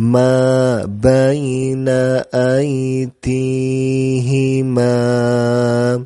ما بين أيديهما